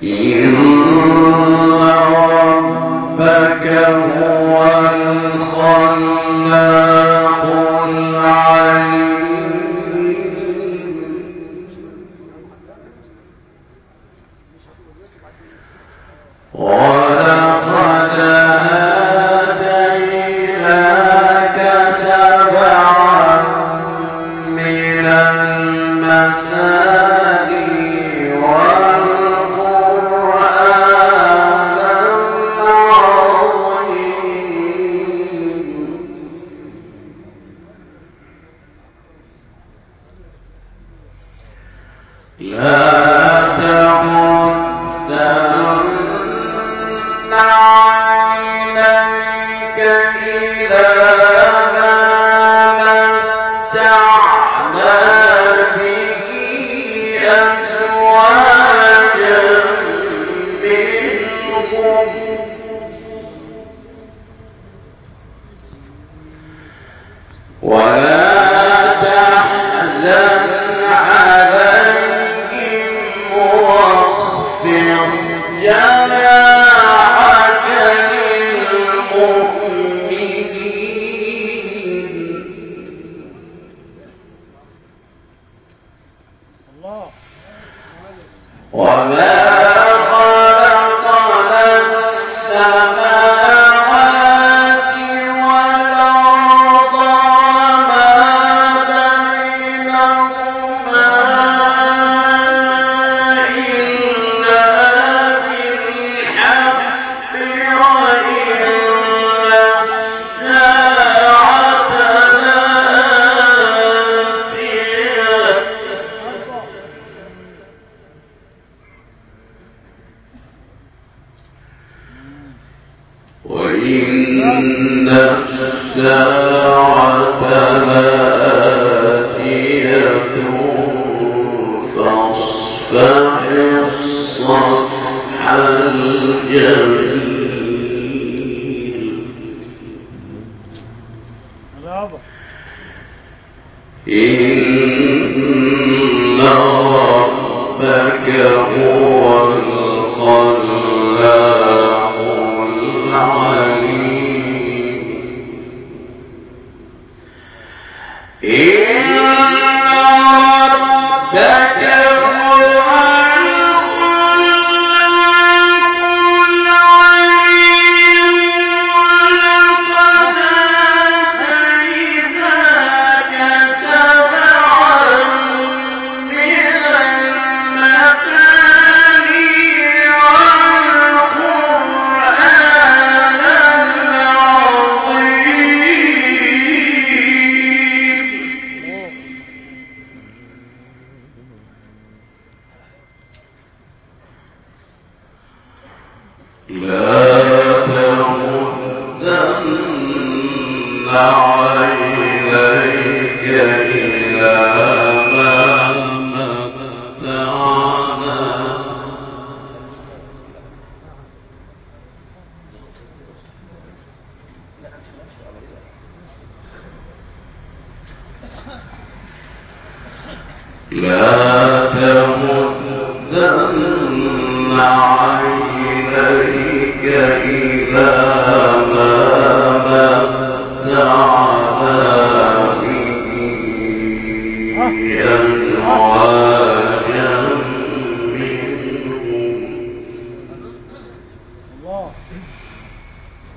Yeah.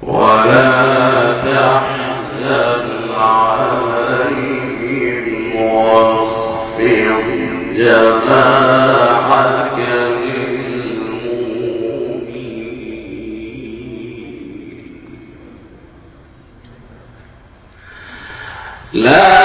ولا تحزن عليهم واخفض جناحك للمؤمنين. لا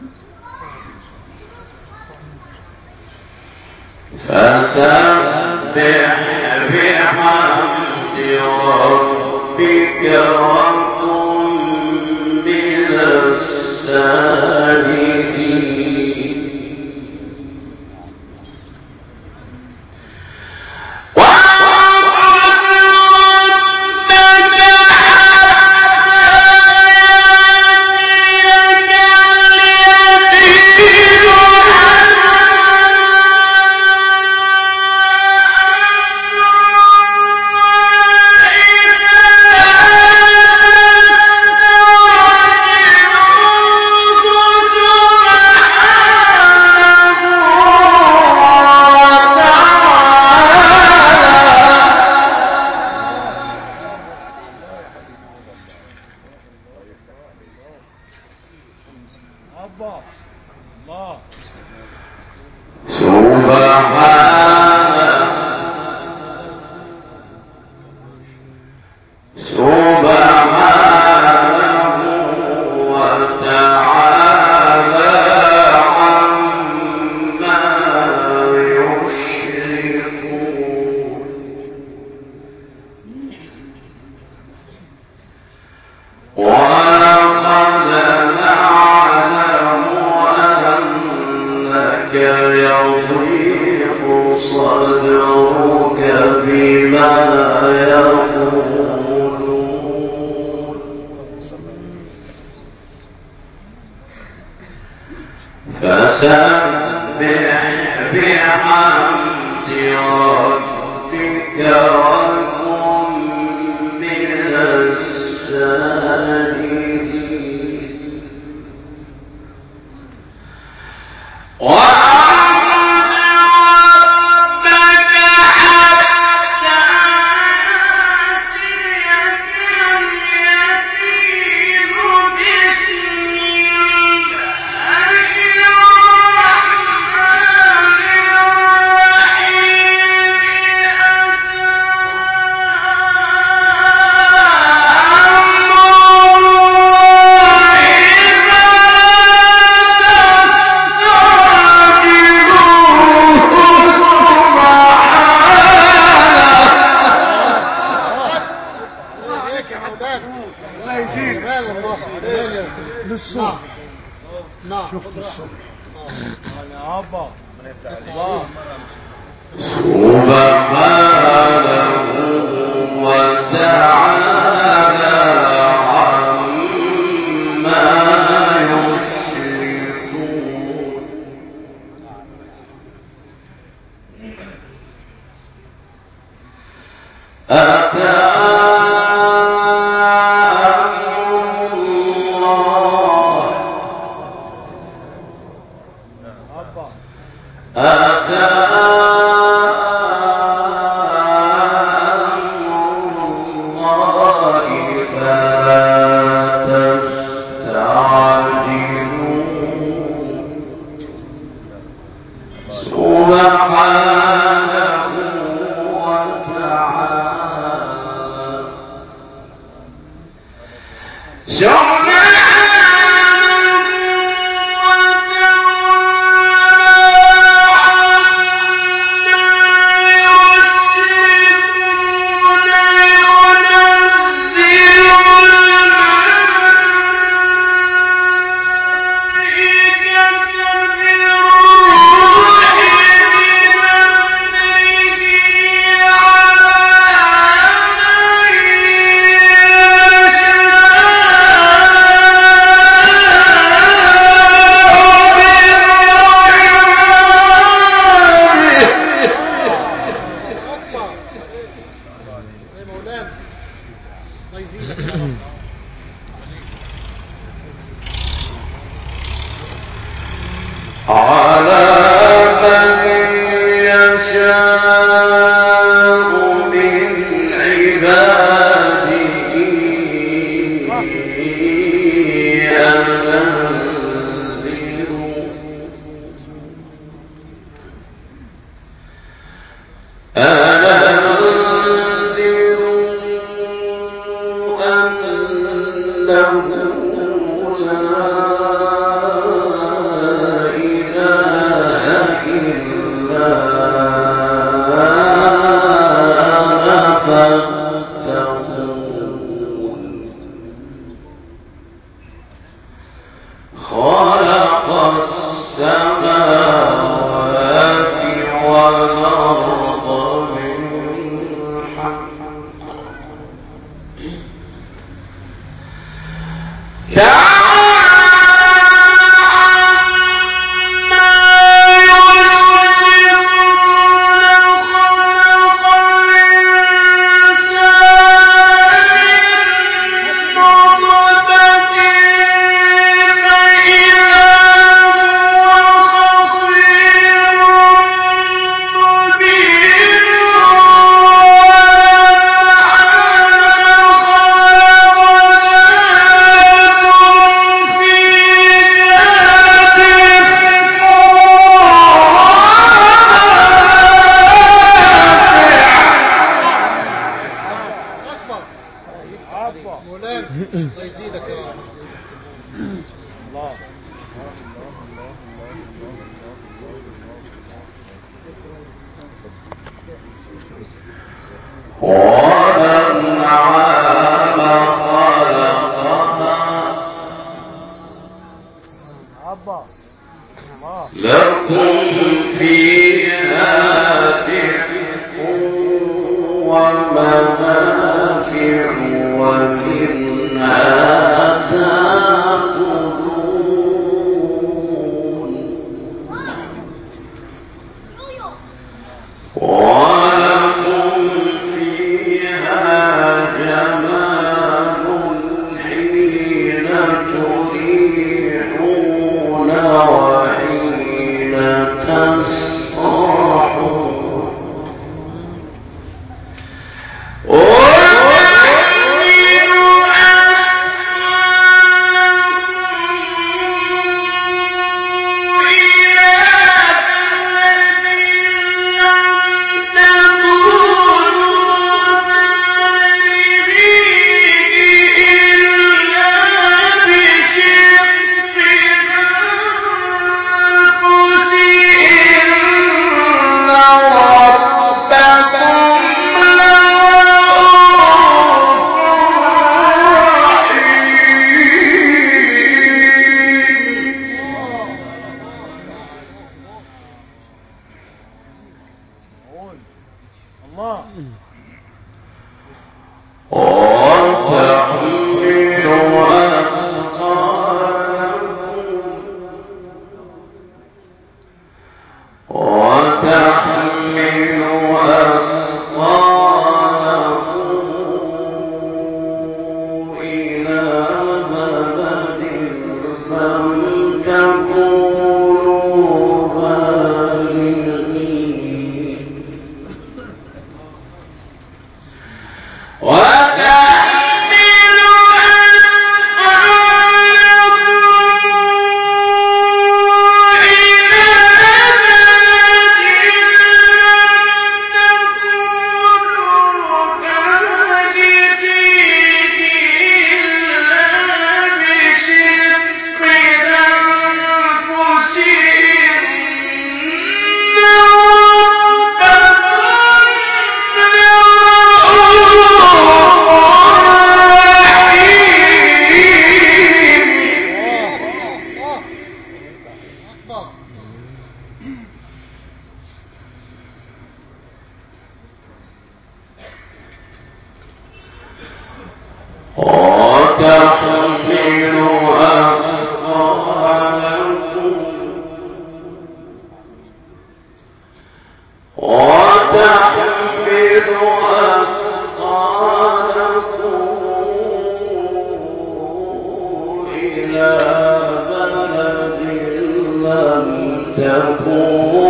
إِنَّ للصبح نعم شفت الصبح يا ابا الله Yeah. Oh. لم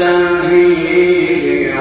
السبيل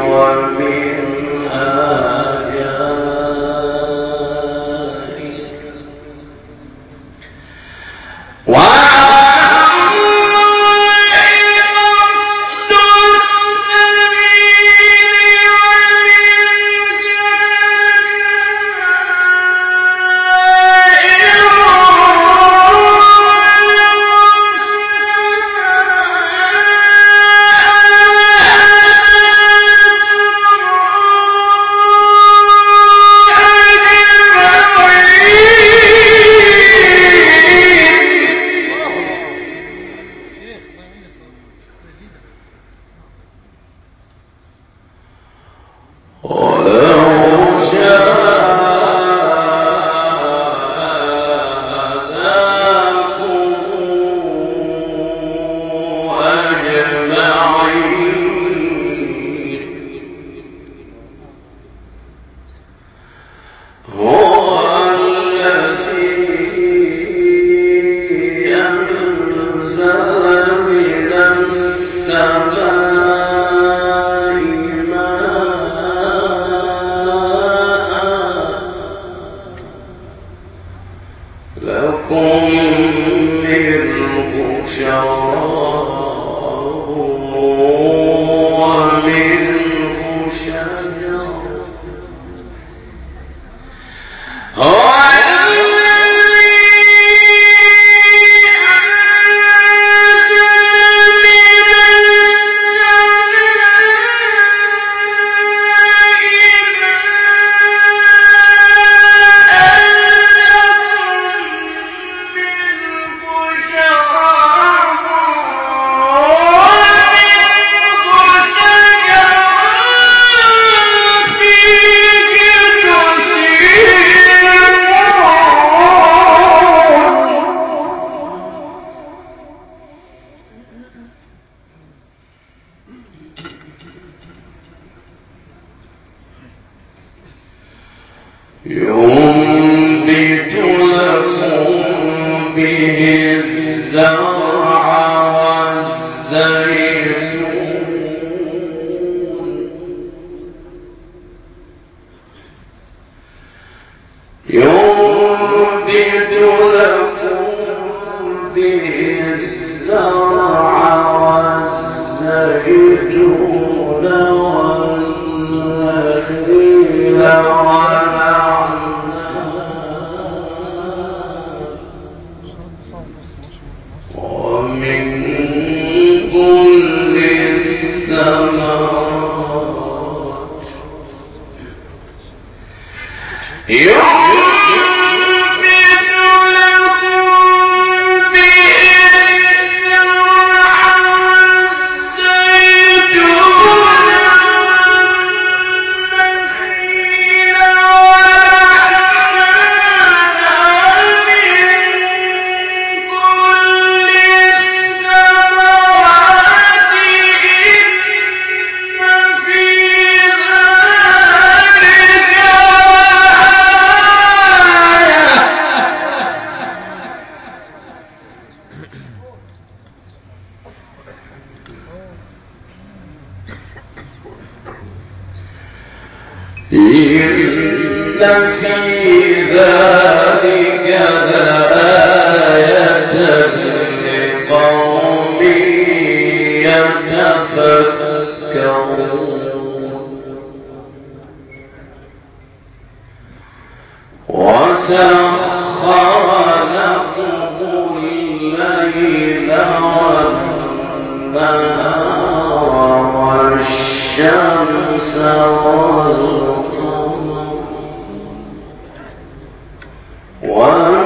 والذكر والناشرين وسخر لكم الليل والنهار والشمس والقمر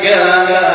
يخلق